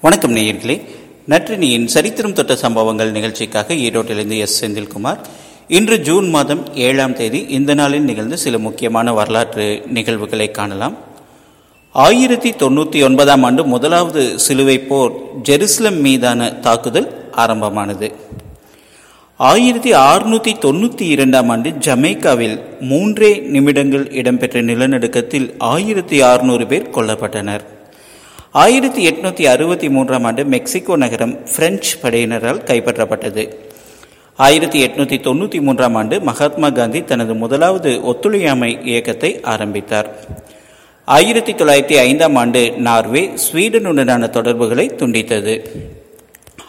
வணக்கம் நேயர்களே. நற்றினியின் சரித்திரம் தொட்ட சம்பவங்கள் நிகழ்ச்சிக்காக ஈரோட்டிலிருந்து எஸ். செந்தில்குமார். இன்று ஜூன் மாதம் ஏழாம் தேதி இந்த நாளில் நிகழ்ந்த சில முக்கியமான வரலாற்று நிகழ்வுகளை காணலாம். ஆயிரத்தி தொண்ணூற்றி ஒன்பதாம் ஆண்டு முதலாவது சிலுவை போர் ஜெருசலம் மீதான தாக்குதல் ஆரம்பமானது. ஆயிரத்தி அறுநூத்தி தொண்ணூற்றி இரண்டாம் ஆண்டு ஜமைக்காவில் மூன்றே நிமிடங்கள் இடம்பெற்ற நிலநடுக்கத்தில் ஆயிரத்தி அறுநூறு பேர் கொல்லப்பட்டனர். ஆயிரத்தி எட்நூத்தி அறுபத்தி மூன்றாம் ஆண்டு மெக்சிகோ நகரம் பிரெஞ்சு படையினரால் கைப்பற்றப்பட்டது. ஆயிரத்தி எட்நூத்தி தொண்ணூற்றி மூன்றாம் ஆண்டு மகாத்மா காந்தி தனது முதலாவது ஒத்துழையாமை இயக்கத்தை ஆரம்பித்தார். ஆயிரத்தி தொள்ளாயிரத்தி ஐந்தாம் ஆண்டு நார்வே ஸ்வீடனுடனான தொடர்புகளை துண்டித்தது.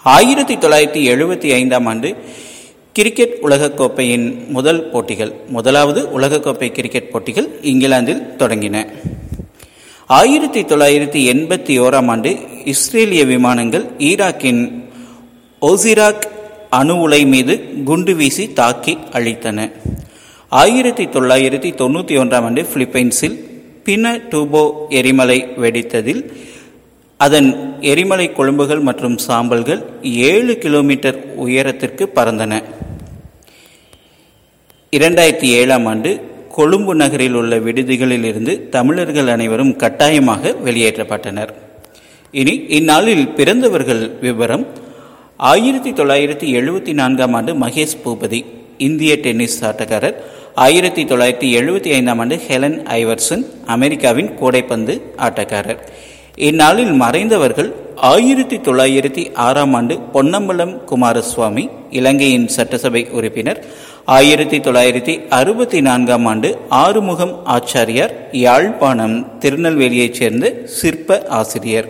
ஆயிரத்தி தொள்ளாயிரத்தி எழுபத்தி ஐந்தாம் ஆண்டு கிரிக்கெட் உலகக்கோப்பையின் முதல் போட்டிகள் முதலாவது உலகக்கோப்பை கிரிக்கெட் போட்டிகள் இங்கிலாந்தில் தொடங்கின. ஆயிரத்தி தொள்ளாயிரத்தி எண்பத்தி ஓராம் ஆண்டு இஸ்ரேலிய விமானங்கள் ஈராக்கின் ஒசிராக் அணு உலை மீது குண்டு வீசி தாக்கி அழித்தன. ஆயிரத்தி தொள்ளாயிரத்தி தொண்ணூற்றி ஒன்றாம் ஆண்டு பிலிப்பைன்ஸில் பின டூபோ எரிமலை வெடித்ததில் அதன் எரிமலை கொழும்புகள் மற்றும் சாம்பல்கள் ஏழு கிலோமீட்டர் உயரத்திற்கு பறந்தன. இரண்டாயிரத்தி ஏழாம் ஆண்டு கொழும்பு நகரில் உள்ள விடுதிகளில் இருந்து தமிழர்கள் அனைவரும் கட்டாயமாக வெளியேற்றப்பட்டனர். இனி இந்நாளில் பிறந்தவர்கள் விவரம். ஆயிரத்தி தொள்ளாயிரத்தி எழுபத்தி நான்காம் ஆண்டு மகேஷ் பூபதி இந்திய டென்னிஸ் ஆட்டக்காரர். ஆயிரத்தி தொள்ளாயிரத்தி எழுபத்தி ஐந்தாம் ஆண்டு ஹெலன் ஐவர்சன் அமெரிக்காவின் கூடைப்பந்து ஆட்டக்காரர். இந்நாளில் மறைந்தவர்கள் ஆயிரத்தி தொள்ளாயிரத்தி ஆறாம் ஆண்டு பொன்னம்பலம் குமாரசுவாமி இலங்கையின் சட்டசபை உறுப்பினர் ஆயிரத்தி தொள்ளாயிரத்தி அறுபத்தி நான்காம் ஆண்டு ஆறுமுகம் ஆச்சாரியார் யாழ்ப்பாணம் திருநெல்வேலியைச் சேர்ந்த சிற்ப ஆசிரியர்.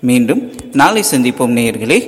மீண்டும் நாளை சந்திப்போம் நேயர்களே.